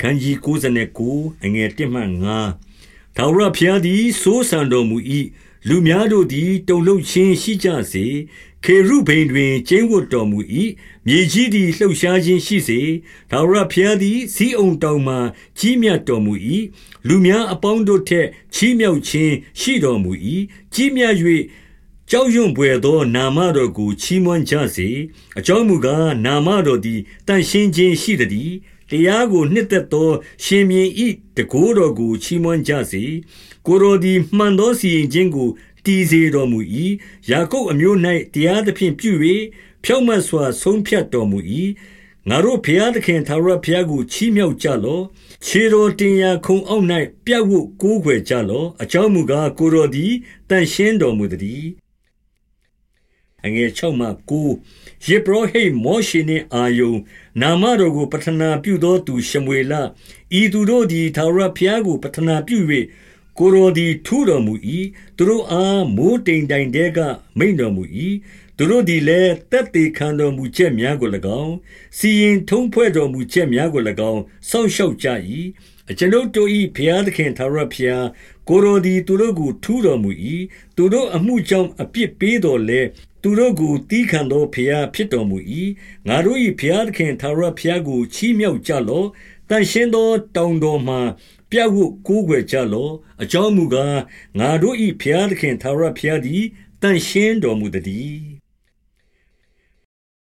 ခန်းကြီး69အငယ်1မှ5ထာဝရဘုရားသည်စိုးစံတော်မူ၏လူများတို့သည်တုန်လှုပ်ခြင်းရှိကြစေခေရုဗိန်တွင်ကျင်းဝတ်တော်မူ၏မြေကြီးသည်လှုပ်ရှားခြင်းရှိစေထာဝရဘုရားသည်စီးအုံတောင်မှကြီးမြတ်တော်မူ၏လူများအပေါင်းတို့ထက်ချီးမြှောက်ခြင်းရှိတော်မူ၏ကြီးမြတ်၍ကြောက်ရွံ့ပွေသောနာမတော်ကိုချီးမွမ်းကြစေအကြောင်းမူကားနာမတော်သည်တန်ရှင်းခြင်းရှိသည် တရားကိုနှစ်သက်သော ရှင်မြင်းဤတကိုးတော်ကိုချီးမွမ်းကြစေကိုယ်တော်သည်မှန်သောစီရင်ခြင်းကိုတည်စေတော်မူ၏ယာကုပ်အမျိုး၌တရားသဖြင့်ပြု၍ဖြောင့်မတ်စွာဆုံးဖြတ်တော်မူ၏ငါတို့ဖျားသခင်သာရဖျားကိုချီးမြှောက်ကြလော့ခြေတော်တင်ရာခုံအောက်၌ပြတ်ဝတ်ကိုးကွယ်ကြလော့အကြောင်းမူကားကိုတော်သည်တန်ရှင်းတော်မူသည် အငယ်6မှ9ယေဘရဟိမောရှိနှင့်အာယုန်နာမတော်ကိုပထနာပြုသောသူရှမွေလဤသူတို့သည်သာရဖျားကိုပထနာပြု၍ ကိုရောသည် ထူတော်မူ၏သူတို့အား မိုးတိမ်တိုင်တဲက မိန်တော်မူ၏သူတို့သည်လည်းတက်သေးခံတော်မူချက်များကို၎င်း စီရင်ထုံးဖွဲ့တော်မူချက်များကို၎င်း စောင့်ရှောက်ကြ၏အကျွန်ုပ်တို့၏ဘုရားသခင်သာရဘုရား ကိုရောသည် သူတို့ကို ထူတော်မူ၏သူတို့အမှုကြောင့် အပြစ်ပေးတော်လဲသူတို့ကိုတီးခံသော ဘုရားဖြစ်တော်မူ၏ငါတို့၏ဘုရားသခင်သာရဘုရားကို ချီးမြှောက်ကြလော့တန်ရှင်းသော တောင်တော်မှ ပြဝတ်ကိုးကွယ်ကြလော့အကြောင်းမူကားငါတို့၏ဘုရားသခင်သာရဘုရားသည်တန်ရှင်းတော်မူသည်